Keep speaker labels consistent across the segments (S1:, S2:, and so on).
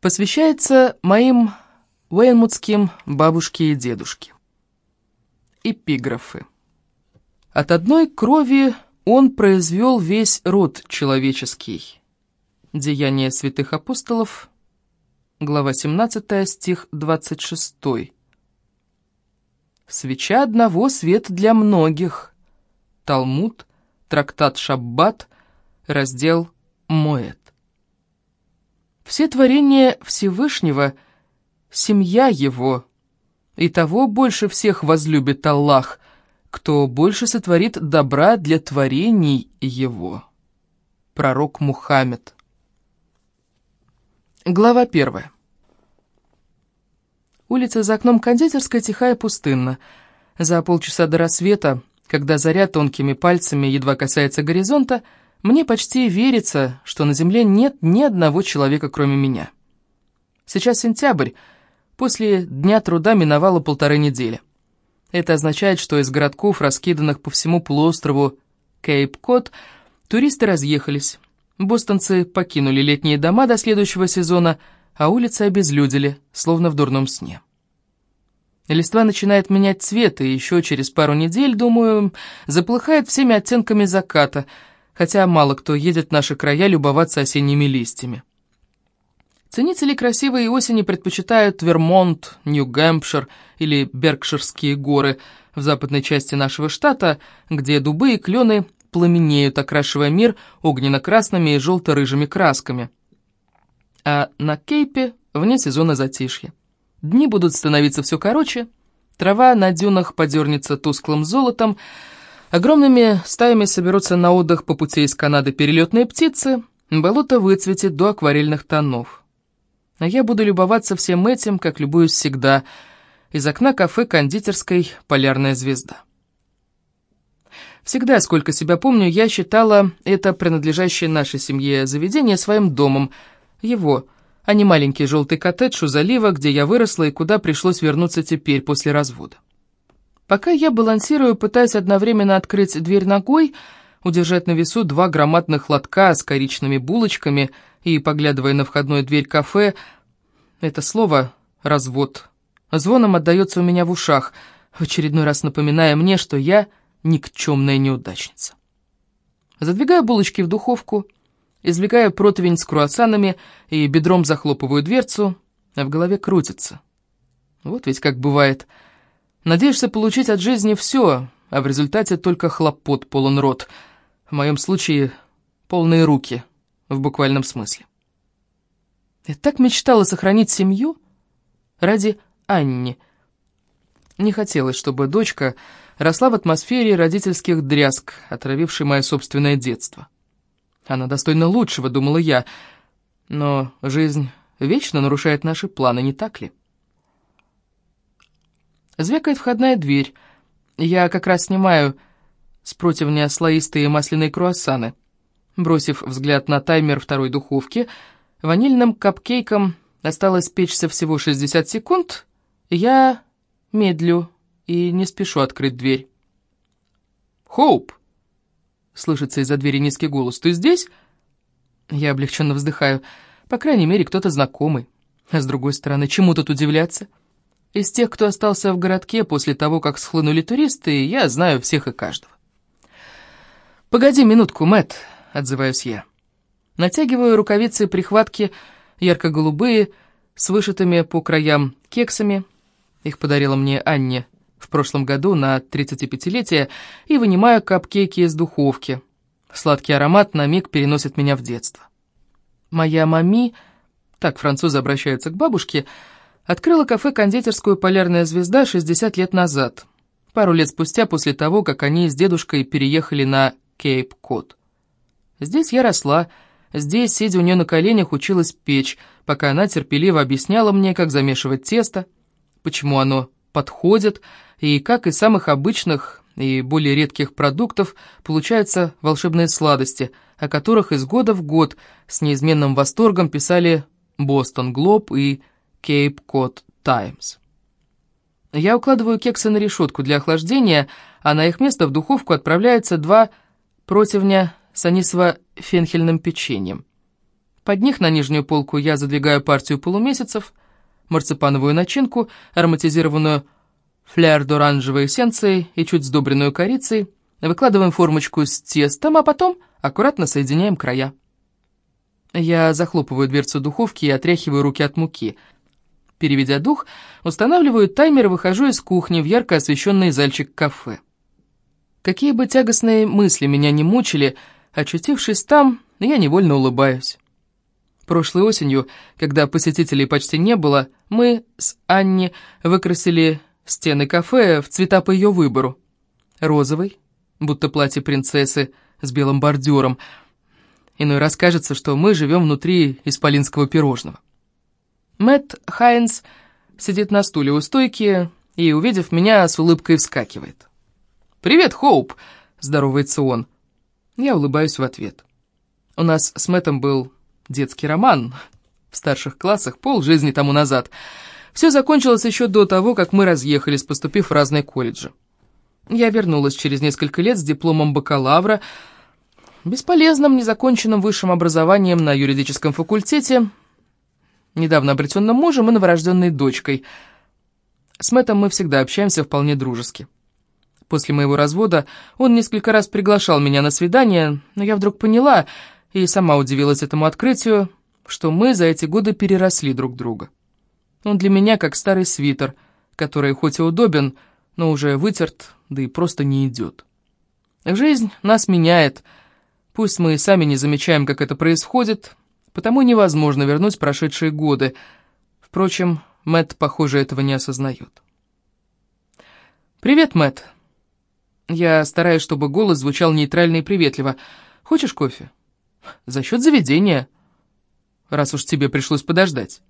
S1: Посвящается моим уэйнмутским бабушке и дедушке. Эпиграфы. От одной крови он произвел весь род человеческий. Деяния святых апостолов, глава 17, стих 26. Свеча одного, свет для многих. Талмуд, трактат Шаббат, раздел Моэт. Все творения Всевышнего — семья Его, и того больше всех возлюбит Аллах, кто больше сотворит добра для творений Его. Пророк Мухаммед. Глава первая. Улица за окном кондитерской тихая пустынна. За полчаса до рассвета, когда заря тонкими пальцами едва касается горизонта, мне почти верится, что на Земле нет ни одного человека, кроме меня. Сейчас сентябрь, после Дня труда миновало полторы недели. Это означает, что из городков, раскиданных по всему полуострову Кейп-Кот, туристы разъехались. Бостонцы покинули летние дома до следующего сезона, а улицы обезлюдили, словно в дурном сне. Листва начинает менять цвет, и еще через пару недель, думаю, заплыхает всеми оттенками заката — хотя мало кто едет в наши края любоваться осенними листьями. Ценители красивой осени предпочитают Вермонт, Нью-Гэмпшир или Беркширские горы в западной части нашего штата, где дубы и клены пламенеют, окрашивая мир огненно-красными и желто-рыжими красками. А на Кейпе вне сезона затишье. Дни будут становиться все короче, трава на дюнах подернется тусклым золотом, Огромными стаями соберутся на отдых по пути из Канады перелетные птицы, болото выцветит до акварельных тонов. А я буду любоваться всем этим, как любуюсь всегда, из окна кафе кондитерской «Полярная звезда». Всегда, сколько себя помню, я считала это принадлежащее нашей семье заведение своим домом, его, а не маленький желтый коттедж у залива, где я выросла и куда пришлось вернуться теперь после развода. Пока я балансирую, пытаясь одновременно открыть дверь ногой, удержать на весу два громадных лотка с коричными булочками и, поглядывая на входную дверь кафе, это слово «развод» звоном отдается у меня в ушах, в очередной раз напоминая мне, что я никчемная неудачница. Задвигаю булочки в духовку, извлекаю противень с круассанами и бедром захлопываю дверцу, а в голове крутится. Вот ведь как бывает – Надеешься получить от жизни все, а в результате только хлопот полон рот. В моем случае полные руки, в буквальном смысле. Я так мечтала сохранить семью ради Анни. Не хотелось, чтобы дочка росла в атмосфере родительских дрязг, отравившей мое собственное детство. Она достойна лучшего, думала я, но жизнь вечно нарушает наши планы, не так ли? Звякает входная дверь. Я как раз снимаю с противня слоистые масляные круассаны. Бросив взгляд на таймер второй духовки, ванильным капкейком осталось печься всего 60 секунд, я медлю и не спешу открыть дверь. «Хоуп!» — слышится из-за двери низкий голос. «Ты здесь?» Я облегченно вздыхаю. По крайней мере, кто-то знакомый. А с другой стороны, чему тут удивляться? Из тех, кто остался в городке после того, как схлынули туристы, я знаю всех и каждого. «Погоди минутку, Мэтт», — отзываюсь я. Натягиваю рукавицы прихватки, ярко-голубые, с вышитыми по краям кексами. Их подарила мне Анне в прошлом году на 35-летие, и вынимаю капкейки из духовки. Сладкий аромат на миг переносит меня в детство. Моя мами, так французы обращаются к бабушке, — Открыла кафе-кондитерскую «Полярная звезда» 60 лет назад, пару лет спустя после того, как они с дедушкой переехали на Кейп-Кот. Здесь я росла, здесь, сидя у нее на коленях, училась печь, пока она терпеливо объясняла мне, как замешивать тесто, почему оно подходит, и как из самых обычных и более редких продуктов получаются волшебные сладости, о которых из года в год с неизменным восторгом писали «Бостон Глоб» и Cape Cod Times. Я укладываю кексы на решетку для охлаждения, а на их место в духовку отправляются два противня с анисово-фенхельным печеньем. Под них на нижнюю полку я задвигаю партию полумесяцев, марципановую начинку, ароматизированную фляр-оранжевой эссенцией и чуть сдобренную корицей, выкладываем формочку с тестом, а потом аккуратно соединяем края. Я захлопываю дверцу духовки и отряхиваю руки от муки. Переведя дух, устанавливаю таймер и выхожу из кухни в ярко освещенный зальчик кафе. Какие бы тягостные мысли меня не мучили, очутившись там, я невольно улыбаюсь. Прошлой осенью, когда посетителей почти не было, мы с Анни выкрасили стены кафе в цвета по ее выбору. Розовый, будто платье принцессы с белым бордюром. Иной раз кажется, что мы живем внутри исполинского пирожного. Мэтт Хайнс сидит на стуле у стойки и, увидев меня, с улыбкой вскакивает. «Привет, Хоуп!» — здоровается он. Я улыбаюсь в ответ. У нас с Мэттом был детский роман в старших классах пол жизни тому назад. Все закончилось еще до того, как мы разъехались, поступив в разные колледжи. Я вернулась через несколько лет с дипломом бакалавра, бесполезным, незаконченным высшим образованием на юридическом факультете, недавно обретенным мужем и новорожденной дочкой. С Мэттом мы всегда общаемся вполне дружески. После моего развода он несколько раз приглашал меня на свидание, но я вдруг поняла, и сама удивилась этому открытию, что мы за эти годы переросли друг друга. Он для меня как старый свитер, который хоть и удобен, но уже вытерт, да и просто не идет. Жизнь нас меняет, пусть мы и сами не замечаем, как это происходит, потому невозможно вернуть прошедшие годы. Впрочем, Мэтт, похоже, этого не осознает. «Привет, Мэтт», я стараюсь, чтобы голос звучал нейтрально и приветливо. «Хочешь кофе?» «За счет заведения, раз уж тебе пришлось подождать».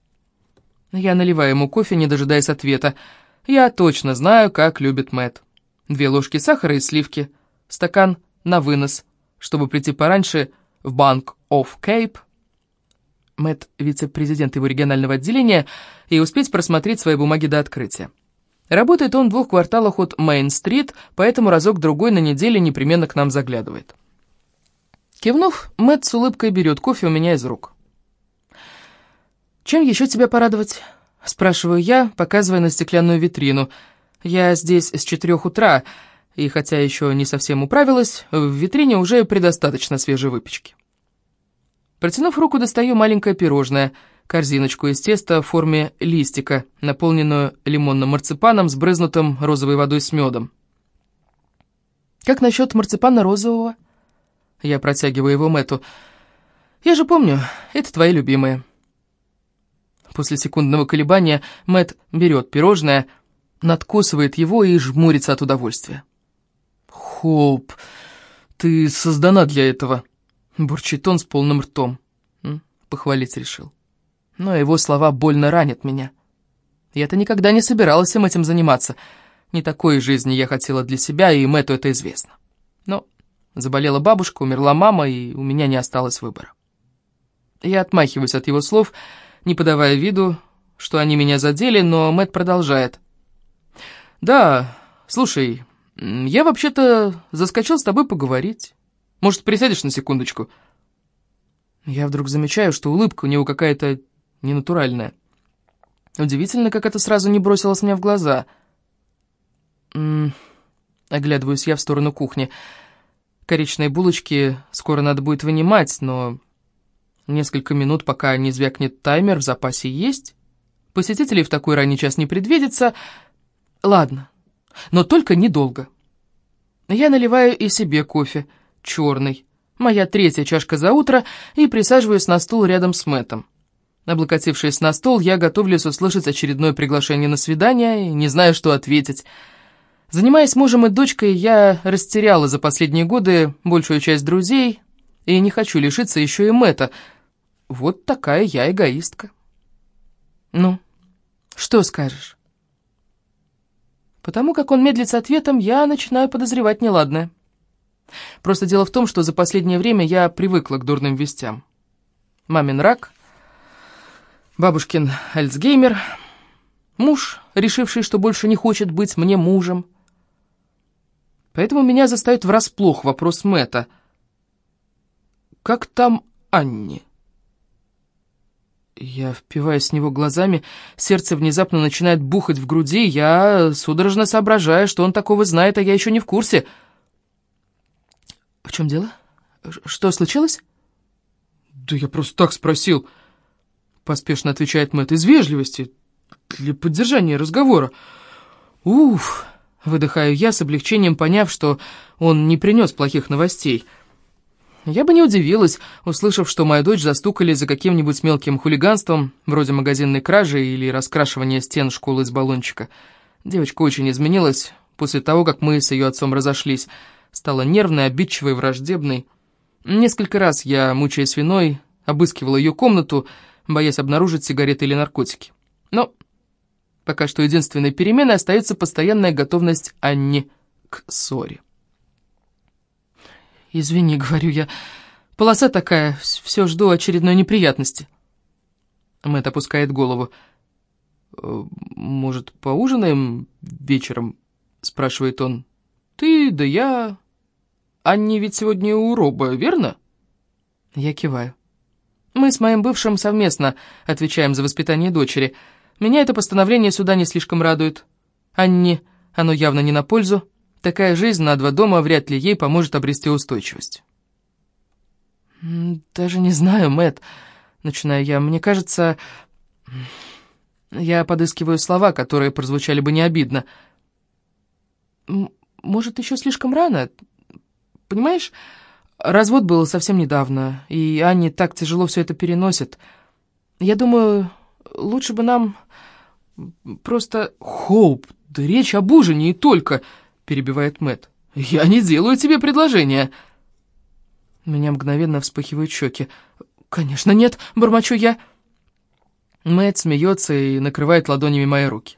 S1: Я наливаю ему кофе, не дожидаясь ответа. Я точно знаю, как любит Мэт. Две ложки сахара и сливки, стакан на вынос, чтобы прийти пораньше в Банк оф Кейп. Мэт вице-президент его регионального отделения, и успеть просмотреть свои бумаги до открытия. Работает он в двух кварталах от Мейн-стрит, поэтому разок-другой на неделе непременно к нам заглядывает. Кивнув, Мэтт с улыбкой берет кофе у меня из рук. «Чем еще тебя порадовать?» — спрашиваю я, показывая на стеклянную витрину. «Я здесь с четырех утра, и хотя еще не совсем управилась, в витрине уже предостаточно свежей выпечки». Протянув руку, достаю маленькое пирожное — корзиночку из теста в форме листика, наполненную лимонным марципаном, сбрызнутым розовой водой с медом. «Как насчет марципана розового?» Я протягиваю его Мэту. «Я же помню, это твои любимые». После секундного колебания Мэт берет пирожное, надкусывает его и жмурится от удовольствия. «Хоп, ты создана для этого», — бурчит он с полным ртом. Похвалить решил но его слова больно ранят меня. Я-то никогда не собиралась им этим заниматься. Не такой жизни я хотела для себя, и Мэтту это известно. Но заболела бабушка, умерла мама, и у меня не осталось выбора. Я отмахиваюсь от его слов, не подавая виду, что они меня задели, но Мэтт продолжает. «Да, слушай, я вообще-то заскочил с тобой поговорить. Может, присядешь на секундочку?» Я вдруг замечаю, что улыбка у него какая-то ненатуральная. Удивительно, как это сразу не бросилось мне в глаза. М -м -м. Оглядываюсь я в сторону кухни. Коричные булочки скоро надо будет вынимать, но несколько минут, пока не звякнет таймер, в запасе есть. Посетителей в такой ранний час не предвидится. Ладно, но только недолго. Я наливаю и себе кофе, черный. Моя третья чашка за утро, и присаживаюсь на стул рядом с Мэттом. Облокотившись на стол, я готовлюсь услышать очередное приглашение на свидание и не знаю, что ответить. Занимаясь мужем и дочкой, я растеряла за последние годы большую часть друзей и не хочу лишиться еще и Мэтта. Вот такая я эгоистка. Ну, что скажешь? Потому как он медлит с ответом, я начинаю подозревать неладное. Просто дело в том, что за последнее время я привыкла к дурным вестям. Мамин рак — Бабушкин Альцгеймер, муж, решивший, что больше не хочет быть мне мужем. Поэтому меня застает врасплох вопрос Мэтта. «Как там Анни?» Я впиваюсь в него глазами, сердце внезапно начинает бухать в груди, я судорожно соображаю, что он такого знает, а я еще не в курсе. «В чем дело? Что случилось?»
S2: «Да я просто так спросил», — поспешно отвечает Мэтт, — «из вежливости, для поддержания разговора».
S1: «Уф!» — выдыхаю я с облегчением, поняв, что он не принес плохих новостей — я бы не удивилась, услышав, что мою дочь застукали за каким-нибудь мелким хулиганством, вроде магазинной кражи или раскрашивания стен школы из баллончика. Девочка очень изменилась после того, как мы с ее отцом разошлись. Стала нервной, обидчивой, враждебной. Несколько раз я, мучаясь виной, обыскивала ее комнату, боясь обнаружить сигареты или наркотики. Но пока что единственной переменой остается постоянная готовность Анни к ссоре. «Извини», — говорю я, — «полоса такая, все жду очередной неприятности». Мэтт опускает голову. «Э, «Может, поужинаем вечером?» — спрашивает он. «Ты, да я...» «Анни ведь сегодня у Роба, верно?» Я киваю. «Мы с моим бывшим совместно отвечаем за воспитание дочери. Меня это постановление суда не слишком радует. Анни, оно явно не на пользу. Такая жизнь на два дома вряд ли ей поможет обрести устойчивость. «Даже не знаю, Мэт, начинаю я. «Мне кажется, я подыскиваю слова, которые прозвучали бы не обидно. Может, еще слишком рано? Понимаешь, развод был совсем недавно, и Анне так тяжело все это переносит. Я думаю, лучше бы нам просто... Хоуп, да речь об ужине и только перебивает Мэт. «Я не делаю тебе предложение!» Меня мгновенно вспыхивают щеки. «Конечно нет!» — бормочу я. Мэт смеется и накрывает ладонями мои руки.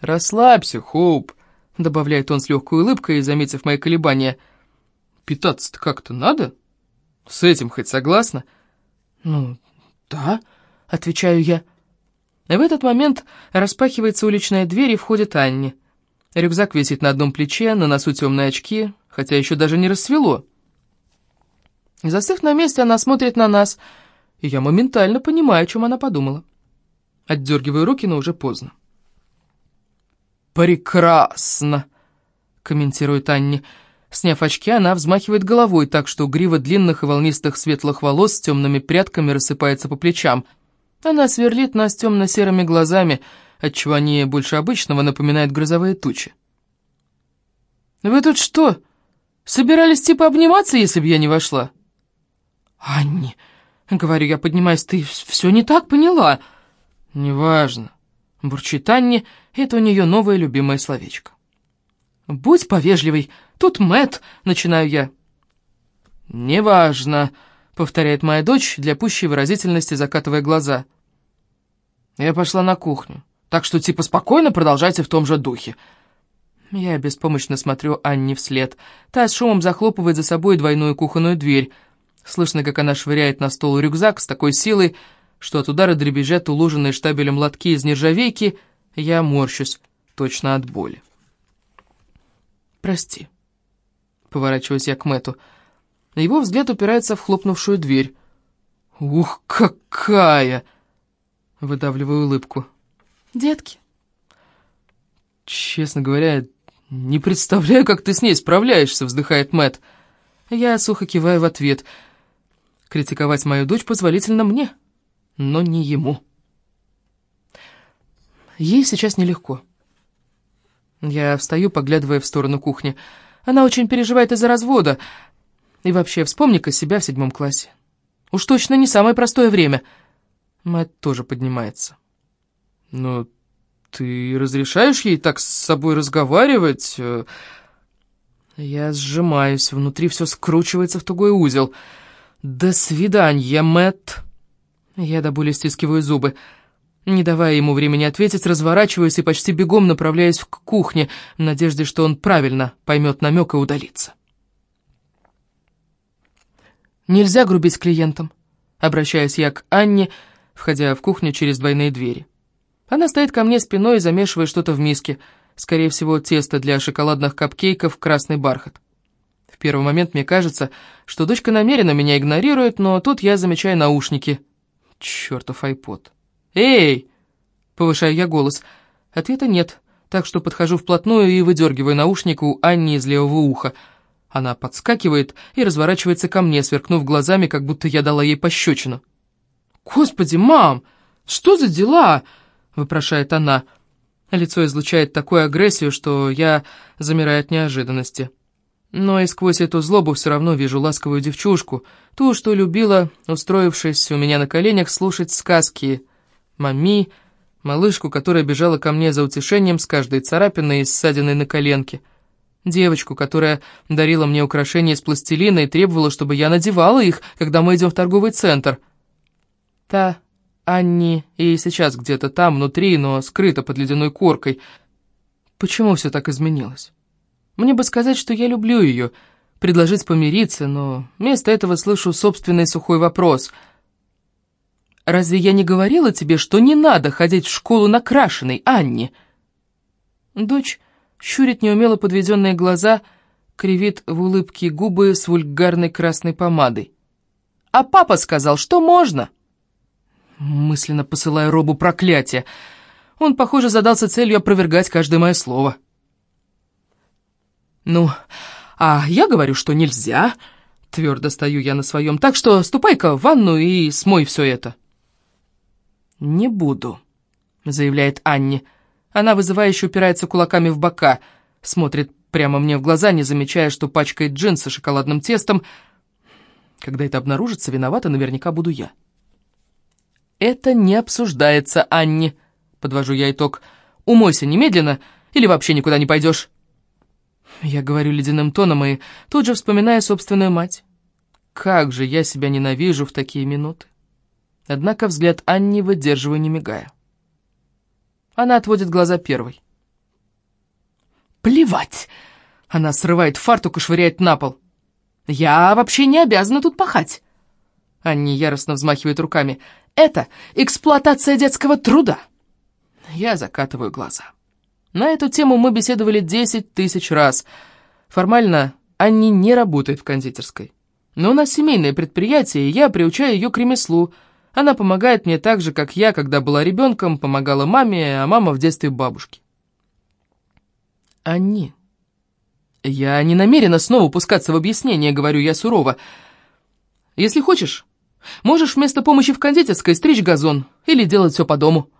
S1: «Расслабься, Хоуп!» — добавляет он с легкой улыбкой, заметив мои колебания. «Питаться-то как-то надо? С этим хоть согласна?» «Ну, да», — отвечаю я. В этот момент распахивается уличная дверь и входит Анни. Рюкзак висит на одном плече, на носу темные очки, хотя еще даже не рассвело. Застыв на месте, она смотрит на нас, и я моментально понимаю, о чем она подумала. Отдергиваю руки, но уже поздно. «Прекрасно!» — комментирует Анни. Сняв очки, она взмахивает головой так, что грива длинных и волнистых светлых волос с темными прядками рассыпается по плечам. Она сверлит нас темно-серыми глазами — отчего они больше обычного напоминают грозовые тучи. «Вы тут что, собирались типа обниматься, если бы я не вошла?» «Анни», — говорю я, поднимаясь, — «ты все не так поняла». «Неважно», — бурчит Анни, это у нее новое любимое словечко. «Будь повежливой, тут Мэт, начинаю я. «Неважно», — повторяет моя дочь, для пущей выразительности закатывая глаза. Я пошла на кухню. Так что типа спокойно продолжайте в том же духе». Я беспомощно смотрю Анне вслед. Та с шумом захлопывает за собой двойную кухонную дверь. Слышно, как она швыряет на стол рюкзак с такой силой, что от удара дребезжат уложенные штабелем лотки из нержавейки, я морщусь, точно от боли. «Прости», — поворачиваюсь я к Мэту. Его взгляд упирается в хлопнувшую дверь. «Ух, какая!» — выдавливаю улыбку детки?» «Честно говоря, не представляю, как ты с ней справляешься», — вздыхает Мэт. Я сухо киваю в ответ. Критиковать мою дочь позволительно мне, но не ему. Ей сейчас нелегко. Я встаю, поглядывая в сторону кухни. Она очень переживает из-за развода. И вообще, вспомни-ка себя в седьмом классе. Уж точно не самое простое время. Мэтт тоже поднимается. «Но ты разрешаешь ей так с собой разговаривать?» Я сжимаюсь, внутри все скручивается в тугой узел. «До свидания, Мэтт!» Я до боли стискиваю зубы. Не давая ему времени ответить, разворачиваюсь и почти бегом направляюсь к кухне, в надежде, что он правильно поймет намек и удалится. Нельзя грубить клиентам. Обращаюсь я к Анне, входя в кухню через двойные двери. Она стоит ко мне спиной и замешивает что-то в миске. Скорее всего, тесто для шоколадных капкейков «Красный бархат». В первый момент мне кажется, что дочка намеренно меня игнорирует, но тут я замечаю наушники. Чертов айпод. «Эй!» — повышаю я голос. Ответа нет, так что подхожу вплотную и выдергиваю наушник у Анни из левого уха. Она подскакивает и разворачивается ко мне, сверкнув глазами, как будто я дала ей пощечину. «Господи, мам, что за дела?» — вопрошает она. Лицо излучает такую агрессию, что я замираю от неожиданности. Но и сквозь эту злобу все равно вижу ласковую девчушку, ту, что любила, устроившись у меня на коленях, слушать сказки. Мами, малышку, которая бежала ко мне за утешением с каждой царапиной и ссадиной на коленке. Девочку, которая дарила мне украшения из пластилина и требовала, чтобы я надевала их, когда мы идем в торговый центр. Та Анни и сейчас где-то там, внутри, но скрыта под ледяной коркой. Почему все так изменилось? Мне бы сказать, что я люблю ее, предложить помириться, но вместо этого слышу собственный сухой вопрос. «Разве я не говорила тебе, что не надо ходить в школу накрашенной, Анни?» Дочь щурит неумело подведенные глаза, кривит в улыбке губы с вульгарной красной помадой. «А папа сказал, что можно!» Мысленно посылая Робу проклятие. Он, похоже, задался целью опровергать каждое мое слово. «Ну, а я говорю, что нельзя», — твердо стою я на своем, «так что ступай-ка в ванну и смой все это». «Не буду», — заявляет Анни. Она вызывающе упирается кулаками в бока, смотрит прямо мне в глаза, не замечая, что пачкает джинсы шоколадным тестом. Когда это обнаружится, виновата наверняка буду я. «Это не обсуждается, Анни», — подвожу я итог. «Умойся немедленно или вообще никуда не пойдешь». Я говорю ледяным тоном и тут же вспоминаю собственную мать. Как же я себя ненавижу в такие минуты. Однако взгляд Анни выдерживаю, не мигая. Она отводит глаза первой. «Плевать!» Она срывает фартук и швыряет на пол. «Я вообще не обязана тут пахать!» Анни яростно взмахивает руками. Это эксплуатация детского труда. Я закатываю глаза. На эту тему мы беседовали 10 тысяч раз. Формально Анни не работает в кондитерской. Но у нас семейное предприятие, и я приучаю ее к ремеслу. Она помогает мне так же, как я, когда была ребенком, помогала маме, а мама в детстве бабушке. Анни. Я не намерена снова пускаться в объяснение, говорю я сурово. Если хочешь, Можешь вместо помощи в кондитерской стричь газон или делать все по дому».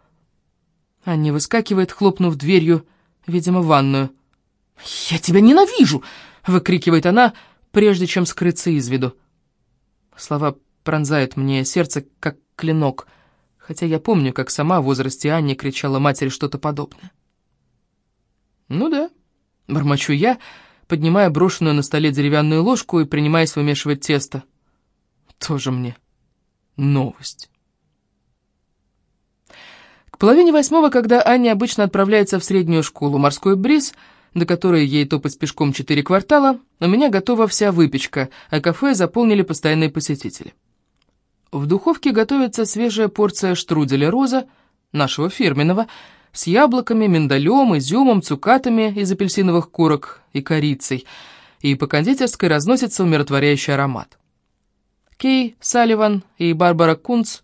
S1: Анни выскакивает, хлопнув дверью, видимо, в ванную. «Я тебя ненавижу!» — выкрикивает она, прежде чем скрыться из виду. Слова пронзают мне сердце, как клинок, хотя я помню, как сама в возрасте Анни кричала матери что-то подобное. «Ну да», — бормочу я, поднимая брошенную на столе деревянную ложку и принимаясь вымешивать тесто. «Тоже мне» новость. К половине восьмого, когда Аня обычно отправляется в среднюю школу «Морской бриз», до которой ей топать пешком четыре квартала, у меня готова вся выпечка, а кафе заполнили постоянные посетители. В духовке готовится свежая порция штруделя «Роза», нашего фирменного, с яблоками, миндалем, изюмом, цукатами из апельсиновых корок и корицей, и по кондитерской разносится умиротворяющий аромат. Кей Салливан и Барбара Кунц,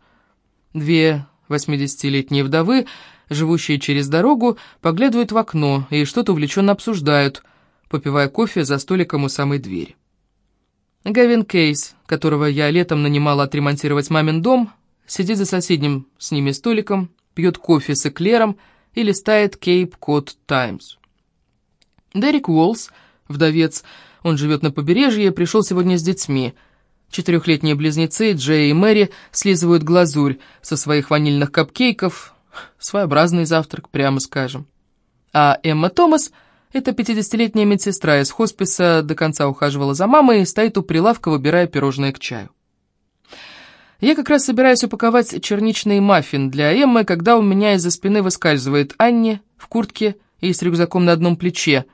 S1: две 80-летние вдовы, живущие через дорогу, поглядывают в окно и что-то увлеченно обсуждают, попивая кофе за столиком у самой двери. Гавин Кейс, которого я летом нанимала отремонтировать мамин дом, сидит за соседним с ними столиком, пьет кофе с эклером и листает Кейп Код Таймс. Дерек Уолс, вдовец, он живет на побережье, пришел сегодня с детьми – Четырехлетние близнецы Джей и Мэри слизывают глазурь со своих ванильных капкейков. Своеобразный завтрак, прямо скажем. А Эмма Томас, это пятидесятилетняя медсестра из хосписа, до конца ухаживала за мамой и стоит у прилавка, выбирая пирожное к чаю. Я как раз собираюсь упаковать черничный маффин для Эммы, когда у меня из-за спины выскальзывает Анни в куртке и с рюкзаком на одном плече.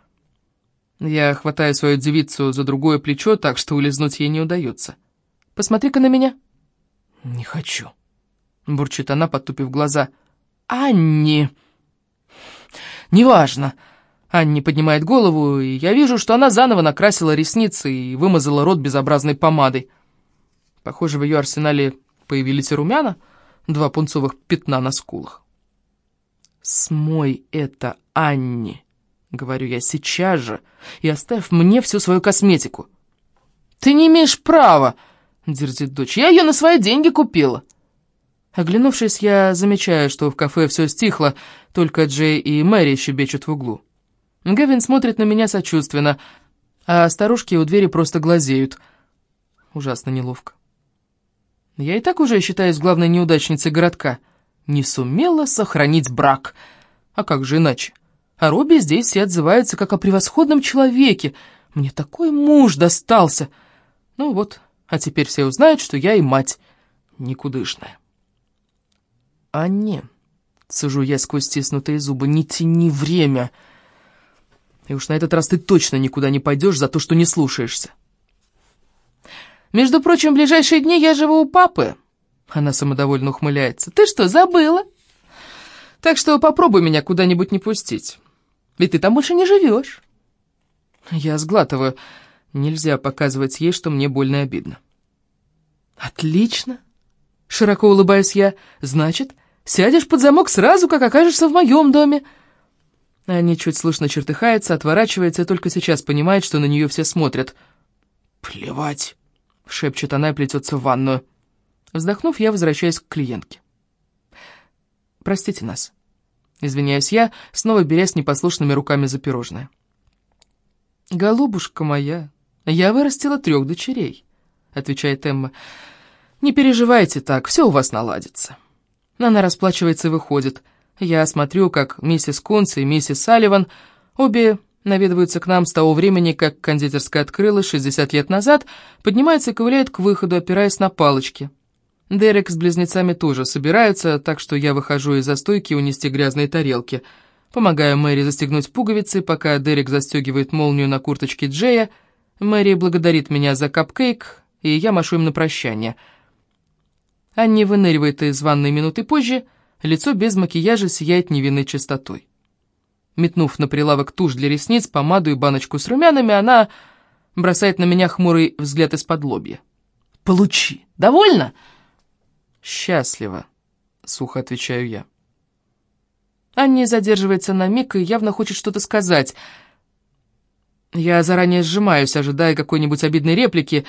S1: Я хватаю свою девицу за другое плечо, так что улизнуть ей не удается. Посмотри-ка на меня». «Не хочу», — бурчит она, подтупив глаза. «Анни!» «Неважно». Анни поднимает голову, и я вижу, что она заново накрасила ресницы и вымазала рот безобразной помадой. Похоже, в ее арсенале появились румяна, два пунцовых пятна на скулах. «Смой это, Анни!» — говорю я сейчас же, и оставь мне всю свою косметику. «Ты не имеешь права!» — дерзит дочь. «Я ее на свои деньги купила!» Оглянувшись, я замечаю, что в кафе все стихло, только Джей и Мэри щебечут в углу. Гевин смотрит на меня сочувственно, а старушки у двери просто глазеют. Ужасно неловко. Я и так уже считаюсь главной неудачницей городка. Не сумела сохранить брак. А как же иначе? А Робби здесь все отзываются как о превосходном человеке. Мне такой муж достался. Ну вот, а теперь все узнают, что я и мать никудышная. А не, сижу я сквозь стиснутые зубы, не тяни время. И уж на этот раз ты точно никуда не пойдешь за то, что не слушаешься. Между прочим, в ближайшие дни я живу у папы. Она самодовольно ухмыляется. Ты что, забыла? Так что попробуй меня куда-нибудь не пустить. Ведь ты там больше не живешь. Я сглатываю. Нельзя показывать ей, что мне больно и обидно. Отлично. Широко улыбаюсь я. Значит, сядешь под замок сразу, как окажешься в моем доме. Аня чуть слышно чертыхается, отворачивается и только сейчас понимает, что на нее все смотрят. «Плевать!» — шепчет она и плетется в ванную. Вздохнув, я возвращаюсь к клиентке. «Простите нас». Извиняюсь я, снова берясь непослушными руками за пирожное. «Голубушка моя, я вырастила трех дочерей», — отвечает Эмма. «Не переживайте так, все у вас наладится». Она расплачивается и выходит. Я смотрю, как миссис Кунц и миссис Салливан обе наведываются к нам с того времени, как кондитерская открылась 60 лет назад, поднимаются и ковыляют к выходу, опираясь на палочки. Дерек с близнецами тоже собираются, так что я выхожу из застойки унести грязные тарелки. Помогаю Мэри застегнуть пуговицы, пока Дерек застегивает молнию на курточке Джея. Мэри благодарит меня за капкейк, и я машу им на прощание. Анни выныривает из ванной минуты позже, лицо без макияжа сияет невинной чистотой. Метнув на прилавок тушь для ресниц, помаду и баночку с румянами, она бросает на меня хмурый взгляд из-под лобья. «Получи! Довольно?» «Счастливо», — сухо отвечаю я. Анни задерживается на миг и явно хочет что-то сказать. Я заранее сжимаюсь, ожидая какой-нибудь обидной реплики,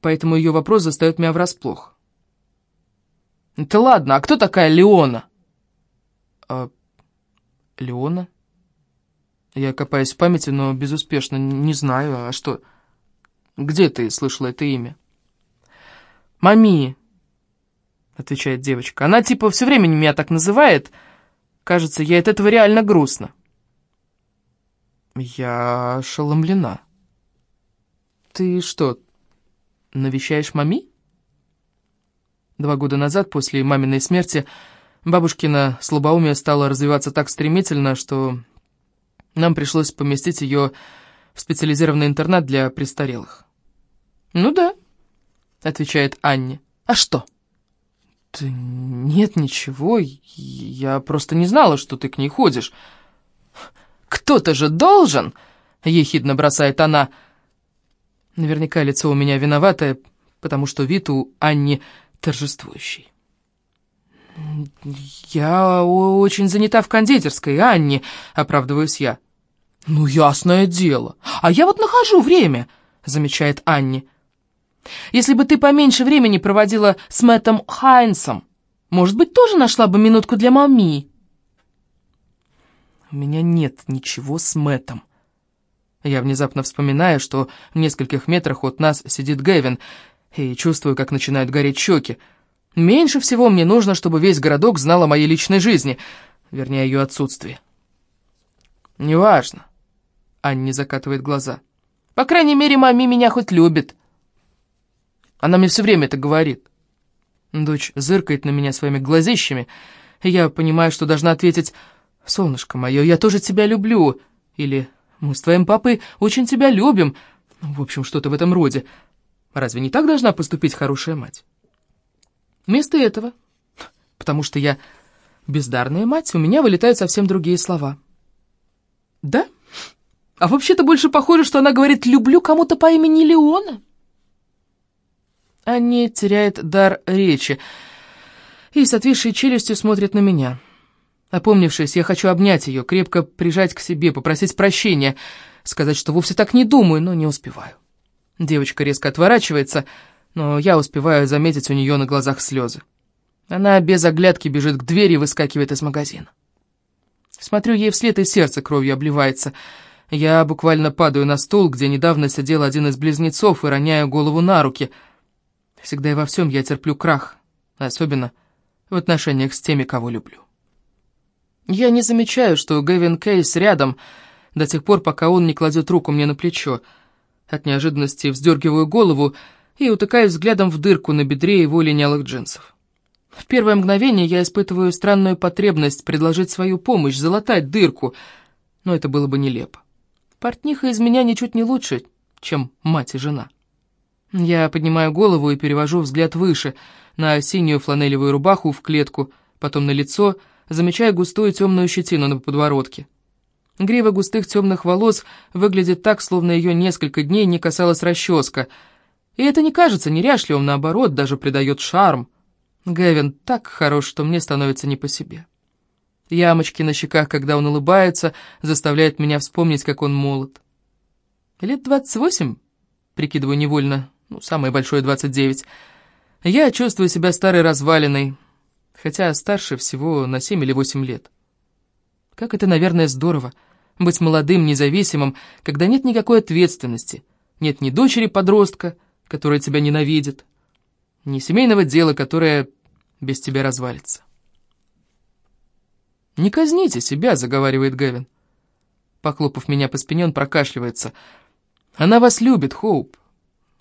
S1: поэтому ее вопрос застает меня врасплох. «Это ладно, а кто такая Леона?» а, «Леона?» Я копаюсь в памяти, но безуспешно, не знаю, а что? Где ты слышала это имя? «Мами», — отвечает девочка. «Она типа все время меня так называет. Кажется, ей от этого реально грустно». Я ошеломлена. «Ты что, навещаешь мами?» Два года назад, после маминой смерти, бабушкина слабоумие стало развиваться так стремительно, что нам пришлось поместить ее в специализированный интернат для престарелых. «Ну да», — отвечает Анне. «А что?» «Да нет, ничего, я просто не знала, что ты к ней ходишь». «Кто-то же должен!» — ехидно бросает она. Наверняка лицо у меня виноватое, потому что вид у Анни торжествующий. «Я очень занята в кондитерской, Анни», — оправдываюсь я. «Ну, ясное дело. А я вот нахожу время», — замечает Анни. Если бы ты поменьше времени проводила с Мэттом Хайнсом, может быть, тоже нашла бы минутку для мами?» «У меня нет ничего с Мэттом». Я внезапно вспоминаю, что в нескольких метрах от нас сидит Гэвин, и чувствую, как начинают гореть щеки. Меньше всего мне нужно, чтобы весь городок знал о моей личной жизни, вернее, ее отсутствии. «Неважно», — Анни закатывает глаза. «По крайней мере, мами меня хоть любит». Она мне все время это говорит. Дочь зыркает на меня своими глазищами, и я понимаю, что должна ответить «Солнышко мое, я тоже тебя люблю» или «Мы с твоим папой очень тебя любим». В общем, что-то в этом роде. Разве не так должна поступить хорошая мать? Вместо этого, потому что я бездарная мать, у меня вылетают совсем другие слова. Да? А вообще-то больше похоже, что она говорит «люблю кому-то по имени Леона». Анни теряет дар речи. и с отвисшей челюстью смотрит на меня. Опомнившись, я хочу обнять ее, крепко прижать к себе, попросить прощения, сказать, что вовсе так не думаю, но не успеваю. Девочка резко отворачивается, но я успеваю заметить у нее на глазах слезы. Она без оглядки бежит к двери и выскакивает из магазина. Смотрю ей вслед, и сердце кровью обливается. Я буквально падаю на стул, где недавно сидел один из близнецов, и роняю голову на руки. Всегда и во всем я терплю крах, особенно в отношениях с теми, кого люблю. Я не замечаю, что Гэвин Кейс рядом, до тех пор, пока он не кладет руку мне на плечо. От неожиданности вздергиваю голову и утыкаю взглядом в дырку на бедре его линялых джинсов. В первое мгновение я испытываю странную потребность предложить свою помощь, залатать дырку, но это было бы нелепо. Портниха из меня ничуть не лучше, чем мать и жена. Я поднимаю голову и перевожу взгляд выше, на синюю фланелевую рубаху в клетку, потом на лицо, замечая густую темную щетину на подбородке. Грива густых темных волос выглядит так, словно ее несколько дней не касалась расческа. И это не кажется неряшливым, наоборот, даже придает шарм. Гэвин так хорош, что мне становится не по себе. Ямочки на щеках, когда он улыбается, заставляют меня вспомнить, как он молод. Лет двадцать восемь, прикидываю невольно, ну, самое большое двадцать девять. Я чувствую себя старой развалиной, хотя старше всего на семь или восемь лет. Как это, наверное, здорово, быть молодым, независимым, когда нет никакой ответственности, нет ни дочери-подростка, которая тебя ненавидит, ни семейного дела, которое без тебя развалится. «Не казните себя», — заговаривает Гэвин. Поклопав меня по спине, он прокашливается. «Она вас любит, Хоуп.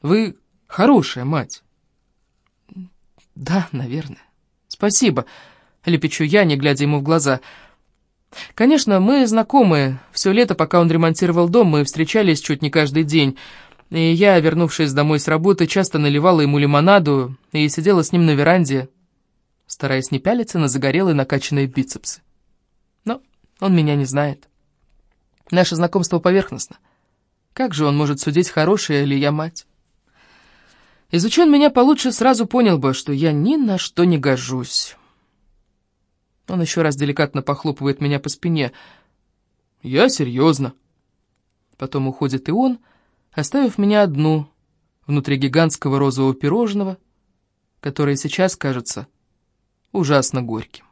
S1: Вы хорошая мать». «Да, наверное. Спасибо», — лепечу я, не глядя ему в глаза. «Конечно, мы знакомы. Все лето, пока он ремонтировал дом, мы встречались чуть не каждый день». И я, вернувшись домой с работы, часто наливала ему лимонаду и сидела с ним на веранде, стараясь не пялиться на загорелые накачанные бицепсы. Но он меня не знает. Наше знакомство поверхностно. Как же он может судить, хорошая ли я мать? Изучи он меня получше, сразу понял бы, что я ни на что не гожусь. Он еще раз деликатно похлопывает меня по спине. Я серьезно. Потом уходит и он, оставив меня одну внутри гигантского розового пирожного, которое сейчас кажется ужасно горьким.